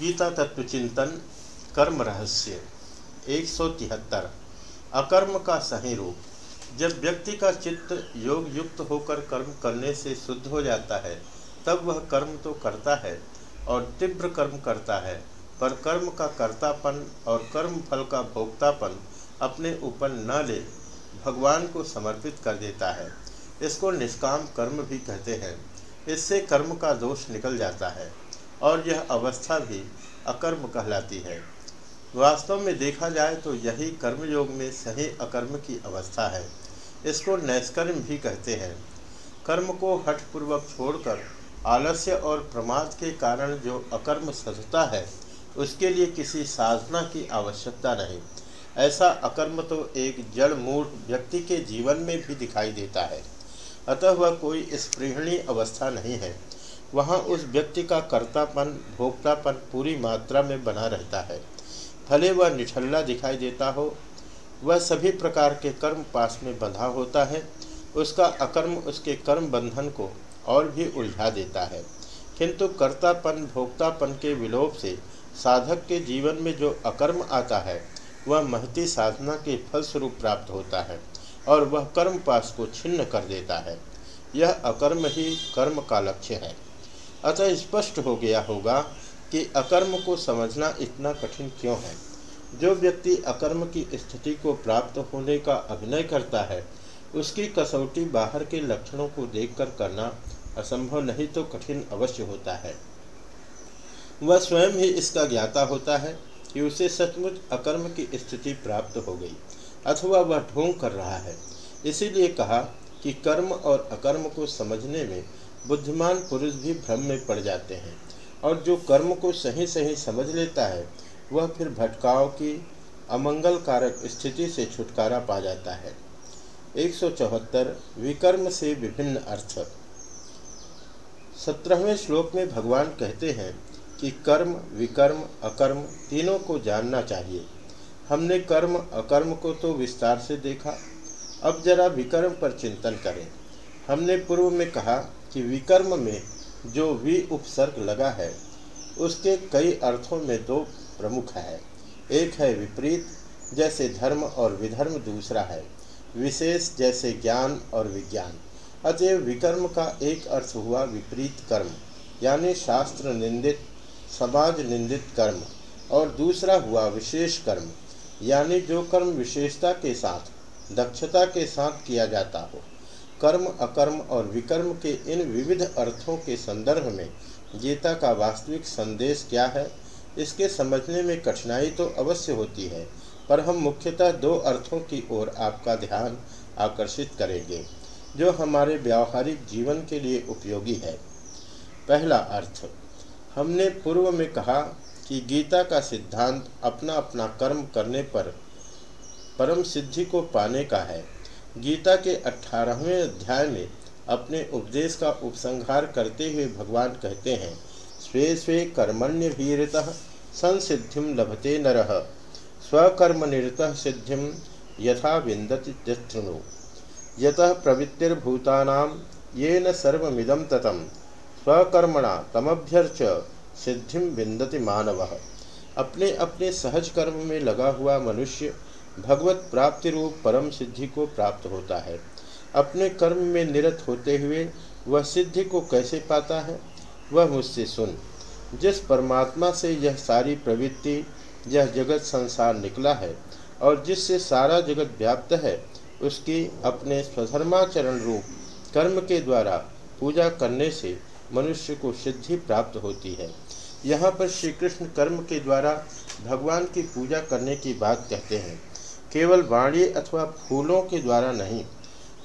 गीता तत्व चिंतन कर्म रहस्य, एक सौ तिहत्तर। अकर्म का सही रूप जब व्यक्ति का चित्त योग युक्त होकर कर्म करने से शुद्ध हो जाता है, तब वह कर्म तो करता है और तीव्र कर्म करता है, पर कर्म का कर्तापन और कर्म फल का भोक्तापन अपने ऊपर न ले, भगवान को समर्पित कर देता है। इसको निष्काम कर्म भी कहते हैं। इससे कर्म का दोष निकल जाता है। और यह अवस्था भी अकर्म कहलाती है। वास्तव में देखा जाए तो यही कर्मयोग में सही अकर्म की अवस्था है। इसको नैष्कर्म भी कहते हैं। कर्म को हठपूर्वक छोड़कर आलस्य और प्रमाद के कारण जो अकर्म सजता है, उसके लिए किसी साधना की आवश्यकता नहीं। ऐसा अकर्म तो एक जड़ मूढ़ व्यक्ति के जीवन में भी दिखाई देता है। अतः वह कोई स्पृहणीय अवस्था नहीं है। वहाँ उस व्यक्ति का कर्तापन, भोक्तापन पूरी मात्रा में बना रहता है। भले वह निठल्ला दिखाई देता हो, वह सभी प्रकार के कर्म पास में बंधा होता है, उसका अकर्म उसके कर्म बंधन को और भी उलझा देता है। किंतु कर्तापन, भोक्तापन के विलोप से साधक के जीवन में जो अकर्म आता है, वह महती साधना के फलस्वरूप प्राप्त होता है और वह कर्म पास को छिन्न कर देता है। यह अकर्म ही कर्म का लक्ष्य है। अतः स्पष्ट हो गया होगा कि अकर्म को समझना इतना कठिन क्यों है? जो व्यक्ति अकर्म की स्थिति को प्राप्त होने का अभिनय करता है, उसकी कसौटी बाहर के लक्षणों को देखकर करना असंभव नहीं तो कठिन अवश्य होता है। वह स्वयं ही इसका ज्ञाता होता है कि उसे सचमुच अकर्म की स्थिति प्राप्त हो गई, अथवा वह ढोंग कर रहा है। इसीलिए कहा कि कर्म और अकर्म को समझने में बुद्धिमान पुरुष भी भ्रम में पड़ जाते हैं और जो कर्म को सही सही समझ लेता है, वह फिर भटकाव की अमंगल कारक स्थिति से छुटकारा पा जाता है। एक सौ चौहत्तर, विकर्म से विभिन्न अर्थ। सत्रहवें श्लोक में भगवान कहते हैं कि कर्म, विकर्म, अकर्म तीनों को जानना चाहिए। हमने कर्म, अकर्म को तो विस्तार से देखा। अब जरा विकर्म पर चिंतन करें। हमने पूर्व में कहा कि विकर्म में जो वि उपसर्ग लगा है, उसके कई अर्थों में दो प्रमुख है। एक है विपरीत, जैसे धर्म और विधर्म, दूसरा है विशेष, जैसे ज्ञान और विज्ञान। अतएव विकर्म का एक अर्थ हुआ विपरीत कर्म, यानी शास्त्र निंदित, समाज निंदित कर्म, और दूसरा हुआ विशेष कर्म, यानी जो कर्म विशेषता के साथ, दक्षता के साथ किया जाता हो। कर्म, अकर्म और विकर्म के इन विविध अर्थों के संदर्भ में गीता का वास्तविक संदेश क्या है, इसके समझने में कठिनाई तो अवश्य होती है, पर हम मुख्यतः दो अर्थों की ओर आपका ध्यान आकर्षित करेंगे, जो हमारे व्यावहारिक जीवन के लिए उपयोगी है। पहला अर्थ, हमने पूर्व में कहा कि गीता का सिद्धांत अपना अपना कर्म करने पर परम सिद्धि को पाने का है। गीता के अठारहवें अध्याय में अपने उपदेश का उपसंहार करते हुए भगवान कहते हैं, स्वे स्वे कर्मण्य भीरत संसिद्धि लभते नर स्वकर्म निरत सिद्धि यथा विंदति जृणु यत प्रवृत्तिर्भूता ये सर्विदम ततम स्वकर्मणा तमभ्यर्च सिद्धि विंदति मानव। अपने अपने सहज कर्म में लगा हुआ मनुष्य भगवत प्राप्ति रूप परम सिद्धि को प्राप्त होता है। अपने कर्म में निरत होते हुए वह सिद्धि को कैसे पाता है? वह मुझसे सुन। जिस परमात्मा से यह सारी प्रवृत्ति, यह जगत संसार निकला है और जिससे सारा जगत व्याप्त है, उसकी अपने स्वधर्माचरण रूप, कर्म के द्वारा पूजा करने से मनुष्य को सिद्धि प्राप्त होती है। यहाँ पर श्री कृष्ण कर्म के द्वारा भगवान की पूजा करने की बात कहते हैं। केवल वाणी अथवा फूलों के द्वारा नहीं।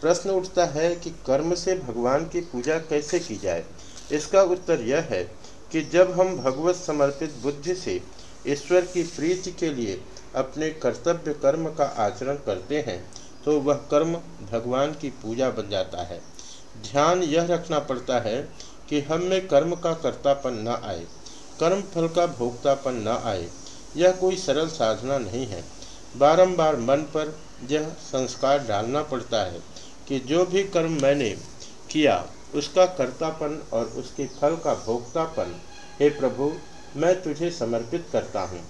प्रश्न उठता है कि कर्म से भगवान की पूजा कैसे की जाए? इसका उत्तर यह है कि जब हम भगवत समर्पित बुद्धि से ईश्वर की प्रीति के लिए अपने कर्तव्य कर्म का आचरण करते हैं तो वह कर्म भगवान की पूजा बन जाता है। ध्यान यह रखना पड़ता है कि हम में कर्म का कर्तापन न आए, कर्म फल का भोक्तापन न आए। यह कोई सरल साधना नहीं है। बारंबार मन पर यह संस्कार डालना पड़ता है कि जो भी कर्म मैंने किया, उसका कर्तापन और उसके फल का भोक्तापन, हे प्रभु, मैं तुझे समर्पित करता हूँ।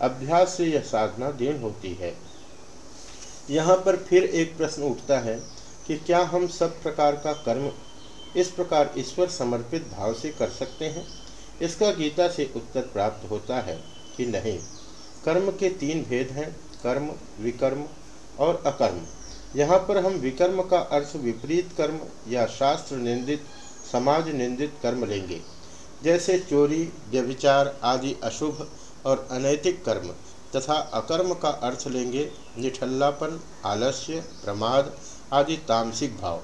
अभ्यास से यह साधना दीन होती है। यहाँ पर फिर एक प्रश्न उठता है कि क्या हम सब प्रकार का कर्म इस प्रकार ईश्वर समर्पित भाव से कर सकते हैं? इसका गीता से उत्तर प्राप्त होता है कि नहीं। कर्म के तीन भेद हैं। कर्म, विकर्म और अकर्म। यहाँ पर हम विकर्म का अर्थ विपरीत कर्म या शास्त्र निंदित, समाज निंदित कर्म लेंगे। जैसे चोरी, व्यभिचार आदि अशुभ और अनैतिक कर्म तथा अकर्म का अर्थ लेंगे निठल्लापन, आलस्य, प्रमाद आदि तामसिक भाव।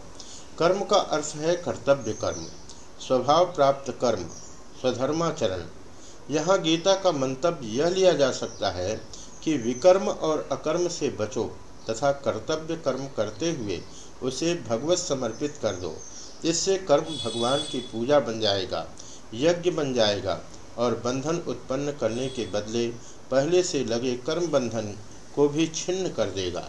कर्म का अर्थ है कर्तव्य कर्म, स्वभाव प्राप्त कर्म, स्वधर्माचरण। यहाँ गीता का मंतव्य यह लिया जा सकता है कि विकर्म और अकर्म से बचो तथा कर्तव्य कर्म करते हुए उसे भगवत समर्पित कर दो। इससे कर्म भगवान की पूजा बन जाएगा, यज्ञ बन जाएगा और बंधन उत्पन्न करने के बदले पहले से लगे कर्म बंधन को भी छिन्न कर देगा।